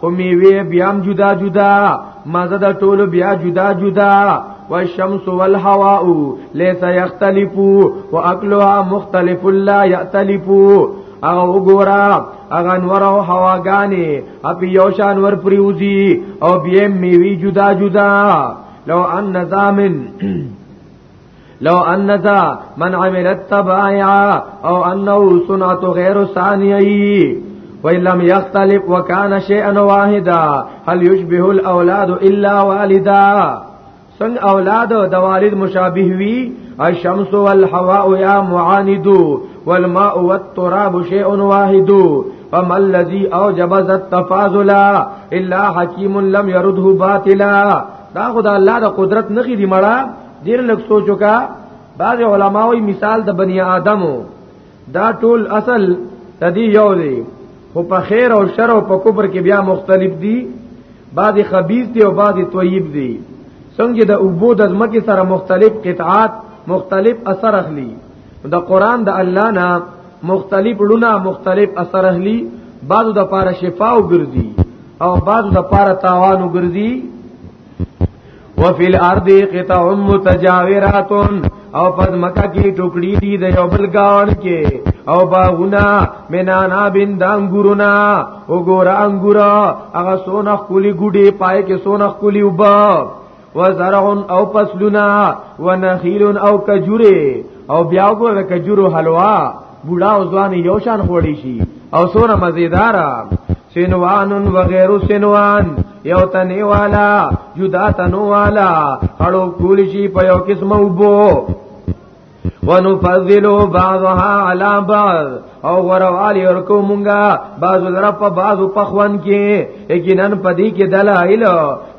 خو میوه بیا هم جدا جدا مزه د ټولو بیا جدا جدا والشمس والهواء ليس يختلف واكلها مختلف لا يختلف او وګورا اغه نور او هواګانی اپ یو شان ور پریوزی او بیا میوی جدا جدا لو ان نظامن لو ان ذا من عملت تبعا او انه سنت غیر ثانیه وإن لم يختلف وكان شيئا واحدا هل يشبه الأولاد إلا والدا سن اولاد د والد مشابه وي الشمس والهواء يا معاند والماء والتراب شيء واحد فما الذي اوجب ذا التفاضل الا حكيم لم يرده باطلا دا خدای الله د قدرت نخي دی مړه ډیر لږ سوچو کا بعض علماوی مثال د بنی آدمو دا ټول اصل تدی یو دی خو په خیر او شر او په کفر کې بیا مختلف دي بعض خبيث دي او بعض طیب دي څنګه د اوبو د ځمکې سره مختلف قطعات مختلف اثر اخلي د قران د الله نه مختلف لونه مختلف اثر اخلي بعضو د پاره شفا او ګرځي او بعضو د پاره تاوان او ګرځي وفي الارض قطع متجاورات او پد مکه کې ټوکړي دي د یو بل گاون کې او باغونه منانا بن دانګورنا وګور انګورا هغه سونه خولي ګډي پای کې سونه خولي وبا وزرع او پسلنا ونخيل او کجوره او بیا وګور کجورو حلوا بوډا او ځوان یو شان خوړی شي او سونه مزیدار سنوان و غیر سنوان یو تنی والا جدا تنو والا خړو کول شي په یو قسم وبو ونفضل بعضها على بعض او وروالی ورکو مونږه بعضو لره په بعضو پخوان کې یقینا پدی کې دلایل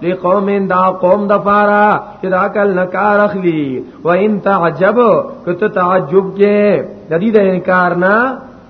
لقوم دا قوم د پاره چې دا کل نکار اخلي و ان تعجب کته تعجب کې د دې د انکار نه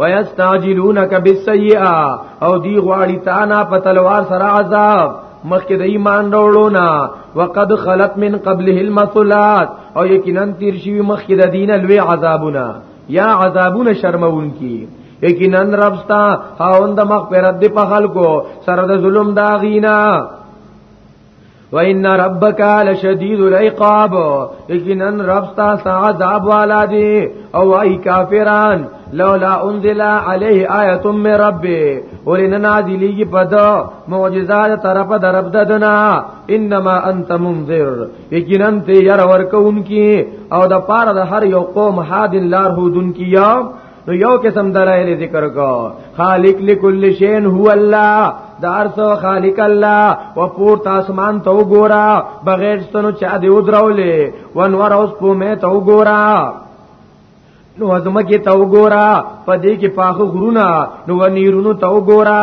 ويستعجلونك بالسيئه او دی غواړي تا نه په تلوار سره عذاب مخکې د ایمان وروړونه وقد خلت من قبله المثلات او یقینا تیر شي مخکې د دین لوی عذابونه یا عذابونه شرمون کی یقینا ربستا هاوند مغفرت دی په خلکو سره د ظلم داغینا وان ربک لشدید العقاب یقینا رب تا عذاب والا دی او ای کافران لولا انزل علیه آیه من ربه ولن نازلیږي پد معجزات طرف درب ددنا انما انت منذر یقینا ته ير ورکون کی او د پاره د هر یو قوم حادن لار هودن کی یا نو یو قسم دلایل ذکر کو خالق لكل شیء هو الله دا ارث خالق الله و پور تاسمان تو ګورا بغیر ستنو چا دی ودرولې ونور اوس په مې تو ګورا نو ازمکه تو ګورا پدې کې پاخو غرونه نو ونیرونو تو ګورا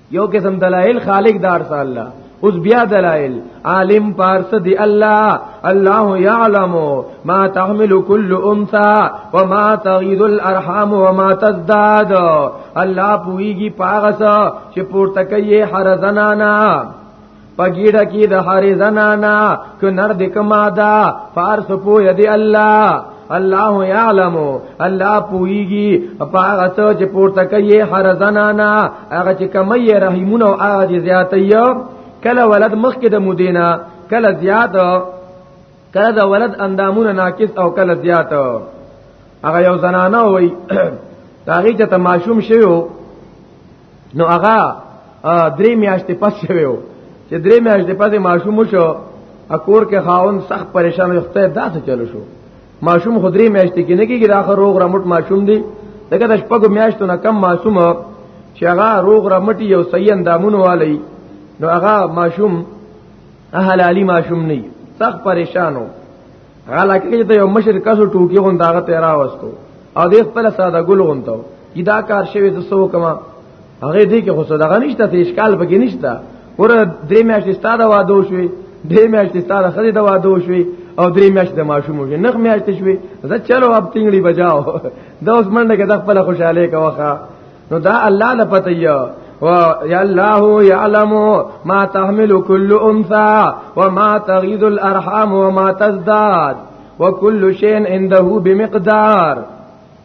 یو قسم دلائل خالق دار سا الله اوس بیا دلائل عالم پارس دی الله الله يعلم ما تحمل كل انثى وما تغيض الارحام وما تزداد الله پويږي پاغه چې پورته کوي هر زنانا پګیړه کی د هر زنانا ک نر د کما دا فار سپو یدی الله الله یعلم الله پویږي په هغه څه چې پورته کوي هر زنانا هغه چې کمی رحیمونه او هغه زیاتې کله ولد مخ کې د مدینه کله زیات کله د ولد اندامونه ناقص او کله زیات هغه یو زنانه وای تاغي چې تماشوم شوی نو هغه درې میاشتې پس شوی و چې درې میاشتې پس ماشوم شو اکور کې خاون سخت پریشان وخته داسې چلو شو ماشوم خو درې میاشتې کې نه کېږي دا خو روغ رمټ ماشوم دی دغه د شپږو میاشتو نه کم ماشوم چې هغه روغ رمټ یو صحیح اندامونه والی نو هغه ماشوم اهل علی ماشوم نه سخت پریشانو غلا کې ته یو مشر کاسو ټوکی غون داغه تیرا وستو او دې خپل ساده ګل غونتو دا کار شوی د سو کما هغه دې کې خو صدقه نشته ته اشکال بګی نشته ور درې میاشتې ستاده وادو شوی درې میاشتې ستاده خدي د وادو شوی او درې میاشتې د ماشوم شوی نخ میاشتې شوی زه چلو اب تینګړي بجاو دا اوس منډه کې د خپل خوشاله کوخه نو دا الله له پته یو یا الله یعلم ما تحمل كل انثى وما تغيض الارحام وما تزداد وكل شيء عنده بمقدار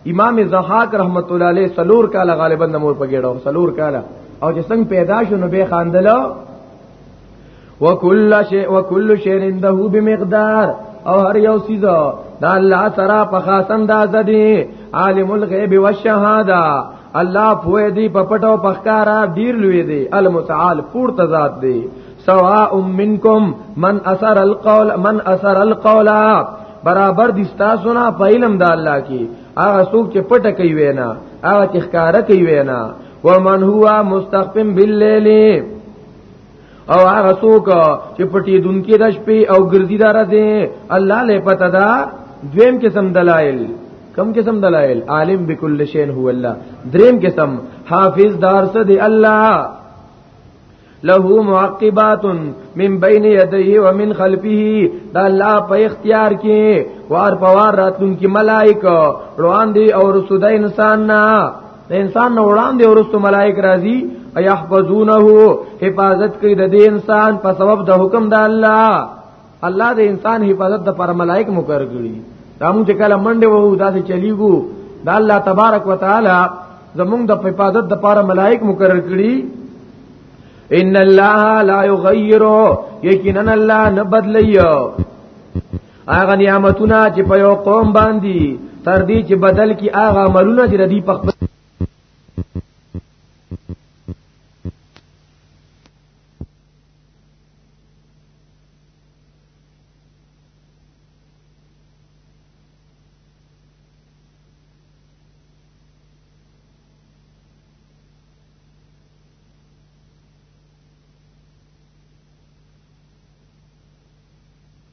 امام زحاک رحمت الله علیه سلور کاله غالبا د مور په ګډه سلور کاله او چې څنګه پیدا شو نو به خاندله وکل شی وکل شی عنده بمقدار او هر یو سیز دا الله سره په خاص انداز دی عالم الغیب والشهاده الله پوهه دی په پټو پخکارا ډیر لوی دی المتعال پورته ذات دی سواء منکم من اثر القول من اثر القول برابر دي تاسو نه په علم د الله کې هغه څوک چې پټه کوي وینا هغه چې ښکارا کوي وینا ومن هو مستخفم بالليل او هغه څوک چې پټې دونکو د شپې او ګرځي دار دي الله له پته دا دویم قسم دلایل کم قسم دلائل عالم بكل شيء هو الله دریم قسم حافظ دار څه دی الله له معقبات من بين يديه ومن خلفه دا الله په اختیار کې وار پوار راتلون کې ملائکه روان دي او رسول انسان نه د انسان نه وړاندې ورستو ملائک راځي ايحفظونه حفاظت کوي د دې انسان په سبب د حکم د الله الله د انسان حفاظت د پر ملائک مقرر کړي دا موږ چې کله منډه وو دا چې چلیګو د الله تبارک وتعالى زمونږ د حفاظت د پر ملائک مقرر کړي ان الله لا يغير یقینا الله نه بدلیو هغه نعمتونه چې په یو قوم باندې تر دې چې بدل کی هغه عملونه چې ردی په خپل